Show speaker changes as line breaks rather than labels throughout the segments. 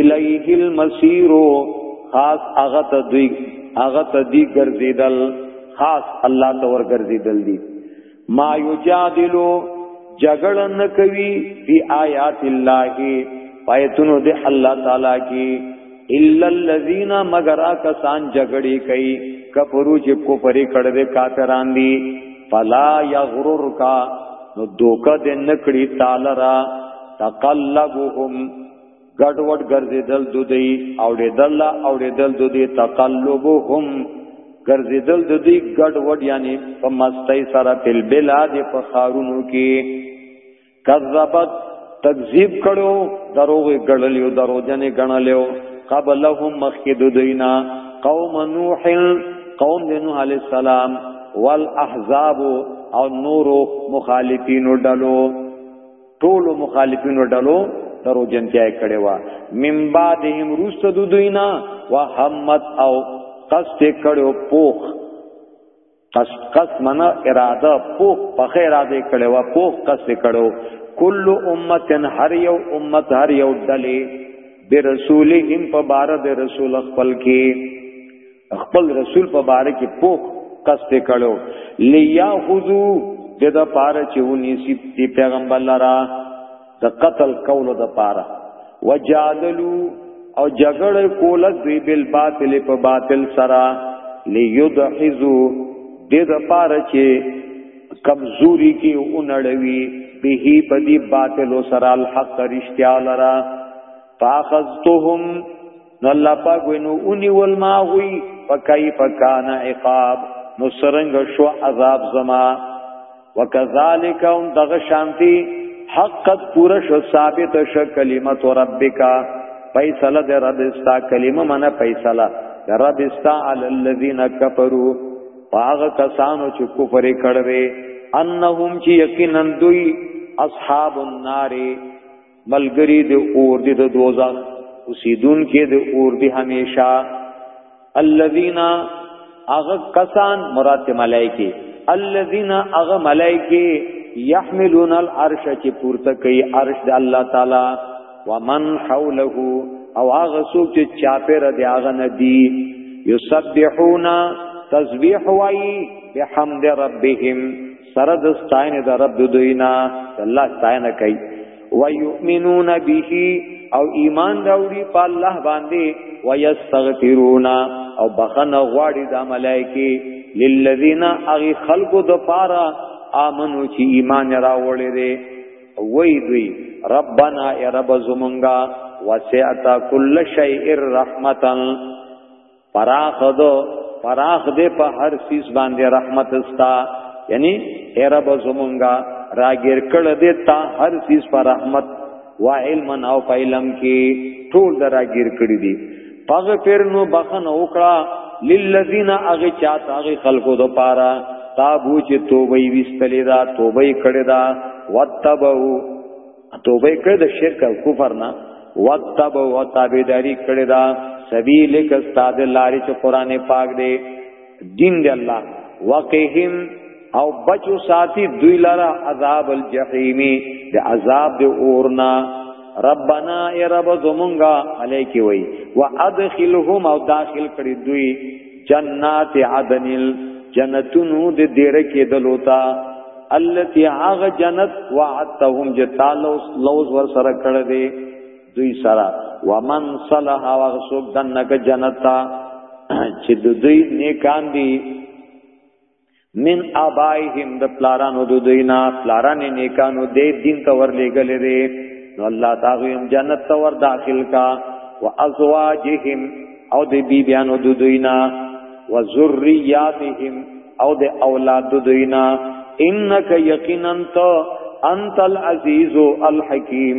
الیه المسیر خاص هغه ته دی هغه ته دی ګرځیدل خاص الله ته ور ګرځیدل دی ما یجادلو جګړه نه کوي فی آیات الله پایتونو دی الله تعالی کی الا الذین مگر کسان جګړې کوي کفرو چې کو پرې کړه دې کافران دي فلا یغرر کا نو دوکه دې نکړي تعالی را تقلبهم ګډ وډ ګرځیدل د دوی اوړېدل اوړېدل د دوی تقلبهم ګرځیدل د دوی ګډ وډ یعنی په مستۍ سره په بلاد په خارونو کې کذبت تکذیب کړو دروغ ګړلیو دروځنه ګڼلیو قبلهم مخکد دینا قوم نوح قوم نوح علی السلام والاحزاب او نورو مخالفینو ډلو ټول مخالفینو ډلو درو جنتیا کړي وا من بعدهم رست دو دوینا وهمت او قصد کړو پوخ قصد قصد منا اراده پوخ په خیر اده کړي وا پوخ قصد کړو کل امتن هر یو امت هر یو ډلې برسولهم په بار د رسول خپل کې خپل رسول په باره کې پوخ قصد کړو لیاخذو د د پاره چې ونی سی دی پیغمبر لرا د قتل کولو د پاره وجادلو او جګړه کوله دوی بل باطل په باطل سرا لیدحزو د د پاره چې کمزوري کې اونړوي به بدی باطل سرا الحق رشتیا لرا فاخذتهم نو الله پاک وینو اونی ول ما غوی پکای پکان عقاب نو سرنګ شو عذاب زما وکذالک ان دغه شانتی حقت پورا شو ثابت شو کلمت ربک فیصله در رب استا کلمه منه فیصله در رب استا علی الذین کفروا هغه کسانو چې کفر کړي انهم چې یقینا دوی اصحاب النار ملګری د اور دی د دوزخ اوسیدون کې د اور دی همیشه الذین اغه کسان مراد ملائکه الذین اغه ملائکه یحملون العرش چې پورته کوي عرش د الله تعالی ومن حوله او هغه څوک چې چاپیر دی هغه ندی یسبحون تسبیح وای بحمد ربهم سره د ستاینه د رب دوینا الله ستاینه کوي ويؤمنون به او ایمان راوړي په الله باندې ويستغفرون او بخنه غواړي د ملائکه للذین اغي خلق د پارا امنو چې ایمان راوړي دي وای دوی ربنا ای رب زمونږه وسعت کل شیء رحمتن فراخ دو فراخ دې په هر سیس باندې رحمت استا یعنی اے رب زمونږه راګیر کړه دې تا هر سیس پر رحمت و علم او په علم کې ټول دراګیر کړی دي فغفر نو بخنه وکړه للذین اغه چاته اغه خلقو دو پارا تابو چې توبې وستلې دا توبې کړې دا وتبو توبه کړ د شرک او کفر نه وتب او تابعداري کړی دا سبیل ک استاد لاري چې قران پاک دی دین دی الله وقهم او بچو ساتي دوی لرا عذاب الجحیم د عذاب د اورنا ربنا ای رب زمونږه علیکی وای وادخلهم او داخل کړي دوی جنات عدن جنتونو د دیر کې دلوتا التي هغه جنت وعدتهم جتالو لوز ور سره کړه دي دوی سره ومن صلح واغسوب دنګ جنتا چې د دوی نیکان دي من ابائهم د پلارانو د دوینا پلاران نیکانو دې دین ته ورلېګل دي نو الله تعالی هم جنت ته ور داخل کا وازواجهم او د بیبیانو د دوینا وذریاتهم او د اولاد د دوینا انک یقینا انت العزیز الحکیم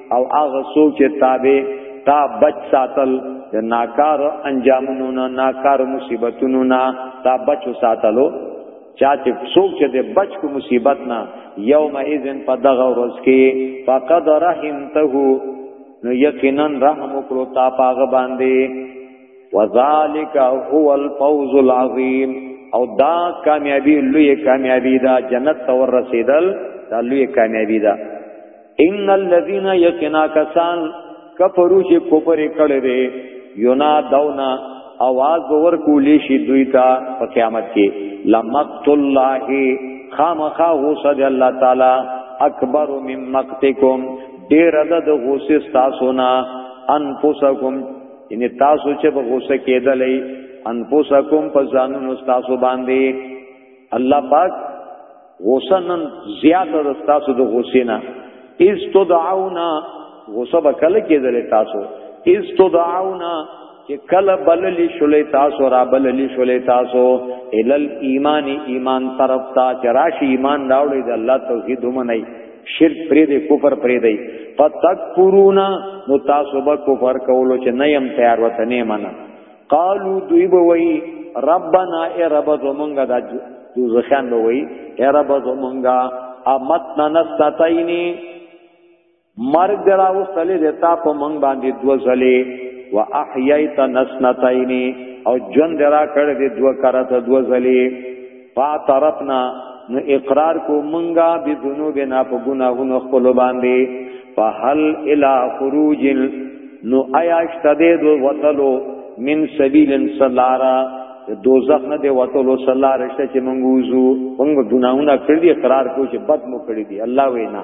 او هغه څوک چې تابع تا بچ ساتل د ناکار انجامونو نه ناکار مصیبتونو نه تا بچ ساتلو چا چې څوک چې د بچ کو مصیبت نه یوم اذن په دغه ورځ کې فقد رحمته نو یقینا رحم وکړو تا پاغه باندې وذالک هو الفوز العظیم او دا کامیابی لوی کامیابی دا جنت تور رسیدل دا لوی کامیابی دا ان الذين يكنا كسان کفرو چې کوپر کړي دي یونا دونا आवाज باور کولی شي دوی ته په قیامت کې لمقت الله خامخا غوسه دی الله تعالی اکبر مم مقتکم ډیر عدد غوسه تاسو نه انفسکم ان تاسو چې په غوسه کېدلې انفسکم په ځانونو تاسو باندې الله پاک غوسه نن زیاته ده تاسو د غوسې نه از تدعونا غوسه به کله کېدل تاسو از تدعونا چې کله بللی شولې تاسو را بللی شولې تاسو الل ایمان ایمان طرف تا چې راشي ایمان راوړي د الله توحید ومني شرک پرې دې کفر پرې دې پتک پرونا نو تاسو به کفر کولو چې نه يم تیار وته نه منم قالو دوی به وای ربنا ای رب زمونږه د دوزخیان به وای ای رب زمونږه امتنا نستتاینی مرگ درا وصلی دیتا پا منگ باندی دو زلی و احییت نسنتاینی او جن درا کرد دو کرت دو زلی فاعترفنا نو اقرار کو منګه به ذنوبنا په ګناهونو خپل باندې فهل الى خروج نو آیا اشتدې دو وتلو من سبیل سلارا دوزخ نه دی وتلو سلار شته چې منګوزو موږ ګناهونه کړی اقرار کو چې بد مو کړی دی الله وینا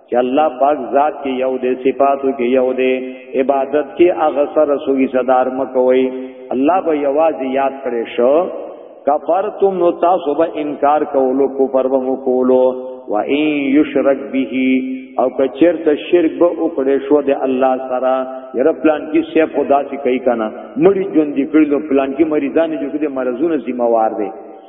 چې الله پاک ذات کې یو دی صفاتو کې یو دی عبادت کې هغه سره سوي صدار مکوي الله به یوازې یاد کړي شو کفرتم نو تاسو به انکار کولو کفر به مو کولو و ان یشرک به او کچر ته شرک به وکړې شو د الله سره یره پلان کې سی خدا چې کوي کنه مړي ژوند دي کړلو پلان کې مریضان جو کې مرزونه ذمہ وار دي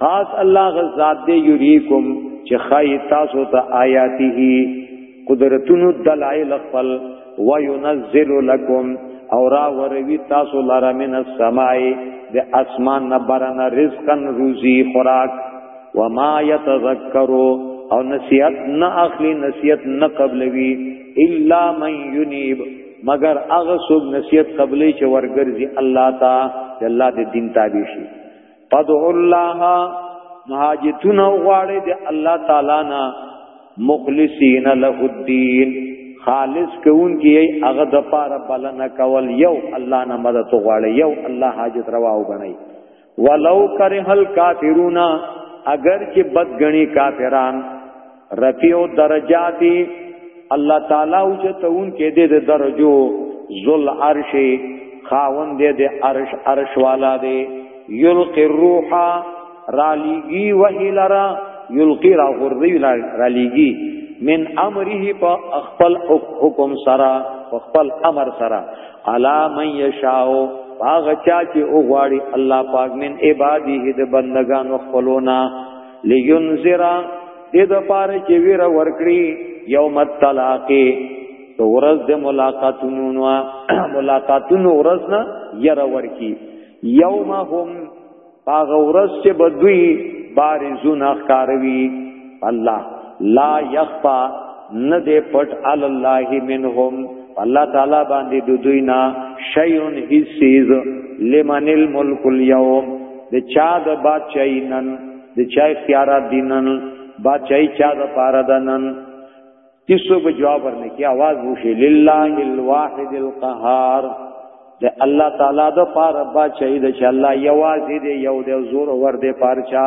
خاص الله غزاد دې یریکم چې خای تاسو ته آیاته قدرتونو دلایل خپل وینزل لکم او را وروي تاسو لاره من السماء د اسمان نه برنه رزقا روزي خوراک وما يتذكرو او نصیحت نه اخلي نصیحت نه قبلوي الا من ينيب مگر هغه څوک نصیحت قبلې چې ورګرځي الله تا الله د دین تابع شي فدع الله مهاجتون غواړي د الله تعالی نه مخلصین له الدین خالص کون کی ای هغه د پاره بلنه کول یو الله نه مدد غواړي یو الله حاجت روا وګڼي ولو کرهل کافرونا اگر چې بدګنی کافران رفیع درجات الله تعالی او چتون کې دې د درجو ذل عرش خاوند دې د عرش عرش والا دې یلقی الروح را لیگی وحی لرا یلقی را غرزی را لیگی من امره په خپل حکم سرا په خپل امر سرا علا من یشاو باغ چا چې او غواړي الله پاک من عباده د بندگانو خپلونا لینذرا دې د پاره چې ویر ورکړي یوم الطلاقی تو ورځ د ملاقاتونو نو ملاقاتونو ورځ نه ير ورکی یوم هم باغ ورځ چې بدوی بارزون اخکاروي الله لا یخفا نه دې پټ عل الله منهم الله تعالی باندې د دوی نه شیون حسیز لمن الملک اليوم د چا د بادشاہی نن د چا اختیار دینن بادشاہی چا د پاره دنن کیسو به جواب ورنه کی आवाज وشي لله الواحد القهار د الله تعالی د پاره بادشاہی د چې الله یوازې دی یو د زور ور دی پارچا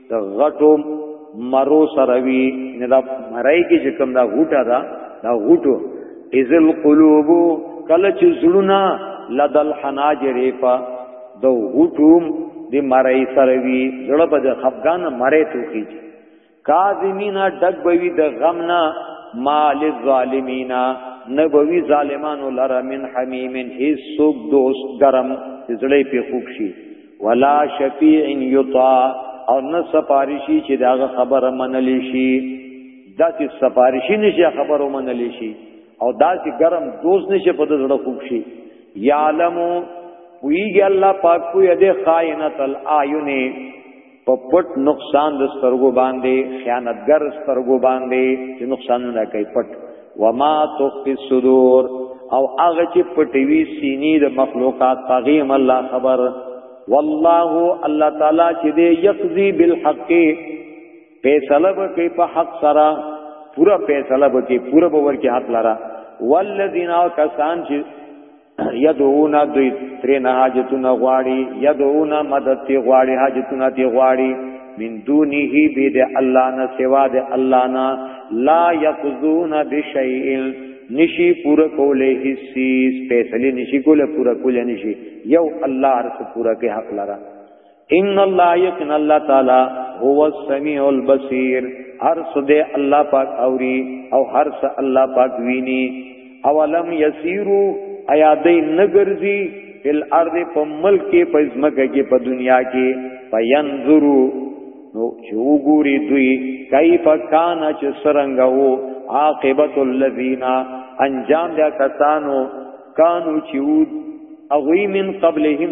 د غټو مرو سروي نه دا مرای کې چې کوم دا غوټه دا دا غوټو ازل قلوب کله چې زړونه لدل حناجر په د غوټو د مرای سروي زړه په خفقان مرای توخی کاظمینا ډګ بوي د غمنا مال الظالمینا نبوی ظالمانو لره من حمیمن هیڅ سوک دوست درم زړې په خوب شي ولا شفیع یطاع او نه سفارشی چې داغه خبره منل شي دا چې سفارشی نشي خبره منل شي او دا چې ګرم دوز نشي په دړه خوب شي یعلم ویږي الله پاک کو یده خائنۃ العیون په پټ نقصان د سترګو باندې خیانتګر سترګو باندې چې نقصانونه کوي پټ وما تخفي الصدور او هغه چې پټوي سینې د مخلوقات پغیم الله خبر والله الله تعالی چې دې یقضي بالحق فیصله کوي په حق سره پورا فیصله کوي پورا باور کې حق لرا والذین کسان چې یدعون دوی ترې نه حاجتونه غواړي یدعون مدد تی غواړي حاجتونه تی غواړي من دونه بيد الله نه سوا د الله نه لا يقذون بشيء نشي پورا کولې هیڅ فیصله نشي کوله پورا کولې نشي یو الله هر څه پورا کې حق لرا ان الله یقین الله تعالی هو السمیع البصیر هر څه دې الله پاک اوري او هر څه الله پاک ویني اولم یسیرو ایا دې نګرځي فل ارض په ملک کې په ځمکه کې په دنیا کې پینظرو نو چې وګوري دوی کیف کان چې سرنګ وو عاقبت الذین انجام دا کسانو کانو چې وو اغوی من قبلهم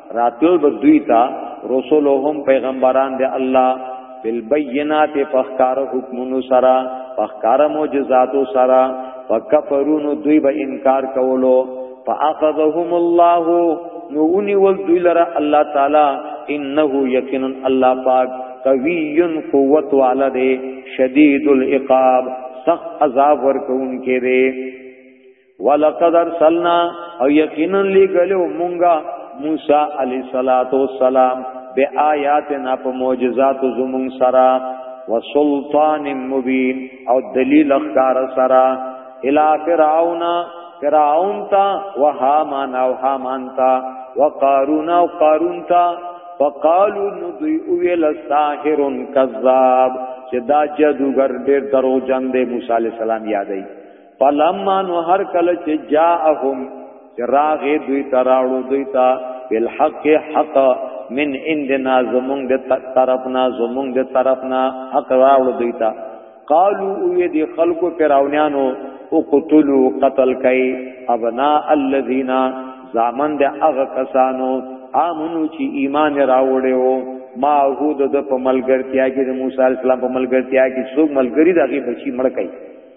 راتل به دوی ته رسولهم پیغمبران دی الله بالبینات فخکار حکمونو سرا فخکار معجزاتو سرا فکفرونو دوی به انکار کولو فاخذهم الله نو اونی ول دوی لرا الله تعالی انه یقینا الله پاک قوی قوت والا دی شدید العقاب سخت عذاب ورکون کې دی ولقد ارسلنا او یقینا لګلو مونږه موسی علی صلوات و سلام به آیاتنا په معجزات زمون سرا و سلطان مبین او دلیل اخکار سرا الى فرعون فرعون تا و هامان او هامان تا و قارون او قارون تا فقالو نو دوی اویل ساحر کذاب چې دا جادوګر ډیر دروغجن دی موسی علی السلام یادای فلما نو هر کله چې جاءهم راغه دوی تراړو دوی تا بالحق حق من عندنا زمونږ د طرفنا زمونږ د طرفنا حق راوړو دوی تا قالو وی دی خلقو فراونانو او قتلو قتل کئ ابنا الذین زامن د هغه کسانو امنو چې ایمان راوړیو ما هو د په ملګرتیا کې د موسی السلام په ملګرتیا کې څوک ملګری دغه بچی مړ کئ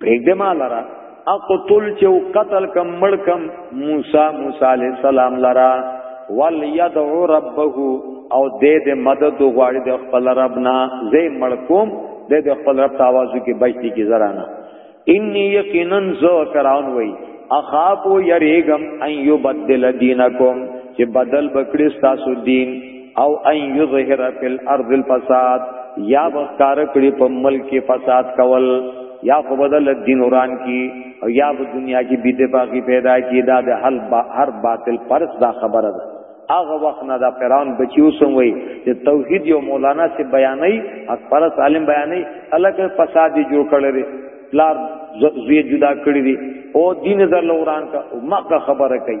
پرېږده ما لره اقتل چې قتل کم مړ کم موسی موسی علی السلام لرا وليدعو ربه او دې دې مدد غواړي د خپل رب نه زې مړ کوم دې دې خپل رب تاوازو کې بچتي کې زرا نه انی یقینا زو کراون وای اخاف یریګم ان یبدل دینکم چې بدل بکړي تاسو دین او ان یظهر فی الارض الفساد یا بخکار کړي په ملک فساد کول یا خو بدل دین وران کی او یا په دنیا کې بیت باقی پیدا کی دا د حل با هر باطل پرس دا خبره ده هغه وخت نه دا فرعون بچیو سم وای چې توحید یو مولانا سے بیانای حق پرس عالم بیانای الګ فساد جوړ کړی پلار زوی جدا کړی دی او دین زر لوران کا مکه خبره کوي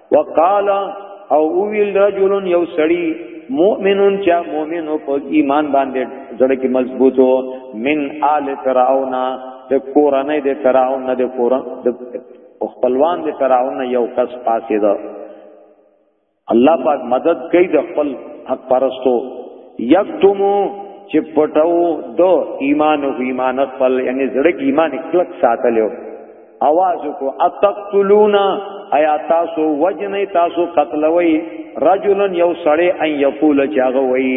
وقال او ویل رجل یو سړی مؤمنون چا مؤمن او په ایمان باندې زړه کې مضبوط او من آل فرعون د کورنۍ د فرعون نه د کورن د خپلوان د فرعون نه یو کس پاسې ده الله پاک مدد کوي د خپل حق پرستو یکتمو چې پټاو دو ایمان او ایمان خپل یعنی زړه کې ایمان کلک ساتلو आवाज کو اتقتلون ایا تاسو وجنه تاسو قتلوي رجلن یو سړی ان یقول چاغه وی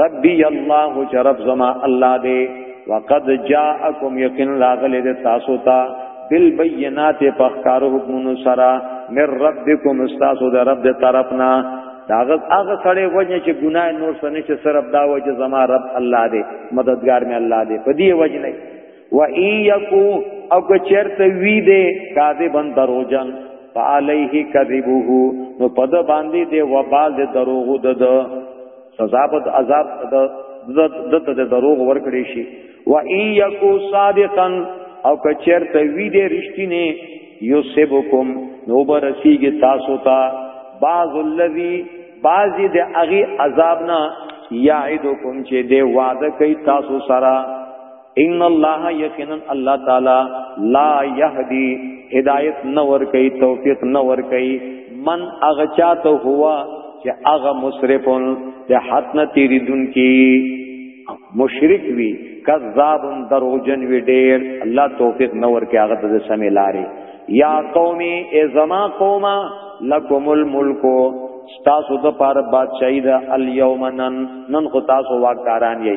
ربي الله جرب زما الله دې وقد جاءکم یقین راغله دې تاسو ته بالبينات فخکار حکمونو سرا مر ربکم استاسو د رب د طرفنا داغه هغه سړی وجه چې ګناه نور سنې چې صرف دا وجه زما رب الله دې مددگار مې الله دې په دې وجه نه و ان یکو او که چرته وی دې کاذبن دروجن فعليه كذبه نو پد باندې دې وبال دې دروغ دد سزا بد عذاب د د دروغ ورکړې شي و ان یکو صادقا او که چرته وی دې رښتینه یوسبکم نو برسیږي تاسو ته بعض الذی بعضی د اغي عذاب نه یعدکم چې دې وعده کوي تاسو سره ان الله یقینا الله تعالی لا یهدی هدایت نور کوي توفیق نور کوي من اغچا ته هوا چې اغه مسرفون چې حد نه تیری دن کی مشرک وی کذاب دروجن وی ډیر الله توفیق نور کې هغه ته سمې لاري یا قومي ای زما قوما لکم الملک تاسو د پاره بادشاہی دا الیومنن نن خو تاسو واکداران یی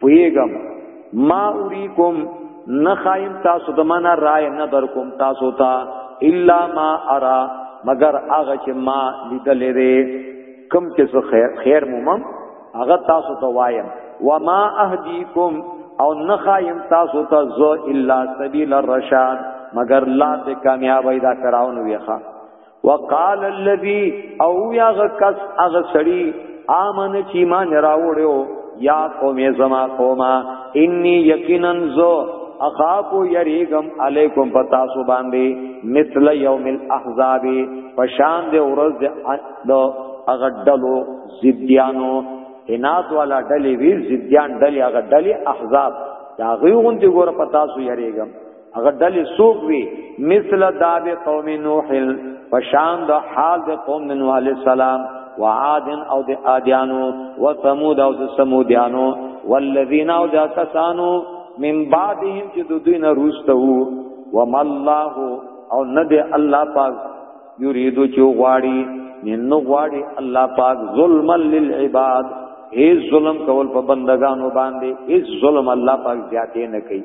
پویګم ما اوریکم نه خایم تاسو ته معنا رائے نه در کوم تاسو ته الا ما ارا مگر هغه چې ما لیدلې دې کم چې څه خیر خیر مومم هغه تاسو ته وایم و ما اهدیکم او نه خایم تاسو ته زو الا سبیل الرشاد مگر لا ته کامیابی دا کراون ویخه وقال الذي او یا غکس اغه سړی امن چې ایمان راوړو یا قوم زما قوما انی یقینا زو اخاف یریګم علیکم پتا سو باندې مثل یوم الاحزاب پشان دې ورځ د اغه ډلو زیدیانو انات والا ډلې وی زیدیان ډلې اغه ډلې احزاب دا غیون دې ګور پتا سو یریګم هغه ډلې سوق وی مثل داب قوم نوح فشان د حال د قوم نوح علی السلام وعاد او د عادیانو وثمود او د سمودیانو والذین او د کسانو من بعدهم چې د دوی نه روسته وو وما الله او نه د الله پاک یرید چې غواړي نو غواړي الله پاک ظلم للعباد هیڅ ظلم کول په بندگانو باندې هیڅ ظلم الله پاک زیاتې نه کوي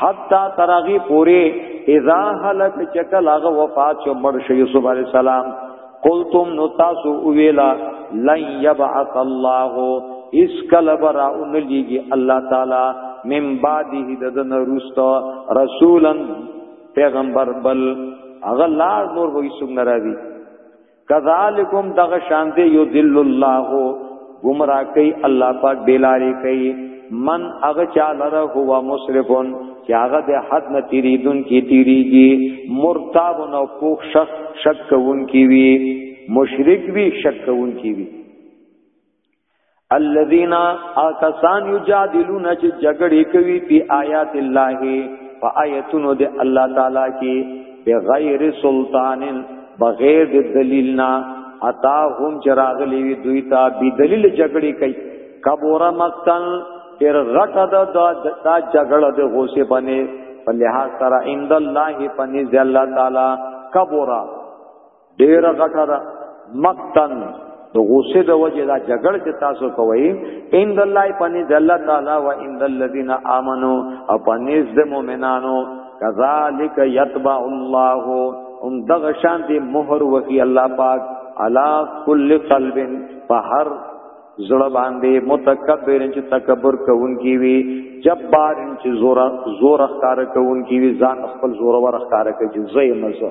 حتا تراغي پوری اذا هلک چکل هغه وفات شو مړ شو یوسف علی السلام قلتم نو تاسو ویلا لن یبعث الله اس کله برا اونلیږي الله تعالی من بعده ددن رستا رسولا پیغمبر بل اغه لار نور وې څنګه راوي کذالکم دغه شان دی یذل الله گمراه کوي الله پاک بیلاری کوي من اغه چاله هو مسرفون چې هغه د حد نه تیریدون کی تیریږي مرتاب نو پوخ شک شک کوون کی وی مشرک وی شک کوون کی وی الذين اكسان يجادلون چې جګړې کوي په آیات الله په آیتونو د الله تعالی کې بغیر سلطان بغیر د دلیل نه اتا هم چراغلی وی دوی ته بی دلیل جګړې کوي کبورا مقتل ډیر غټه د دا جګړه د غوسه باندې په لحاظ سره عند الله پنځ الله تعالی کبورا ډیر غټه ده مقتن د غوسه د وجه دا جګړ چې تاسو کوي ان الله پني د الله تعالی و ان الذين امنوا او پني د مؤمنانو کذالک یتبع الله هم دغه شان دی مہر وکي الله پاک علا کل قلب په هر زړه باندې متکبر چې تکبر کوونکی وي جبار چې زور زور اختار کوونکی وي ځان خپل زور ور اختار کوي زې مزه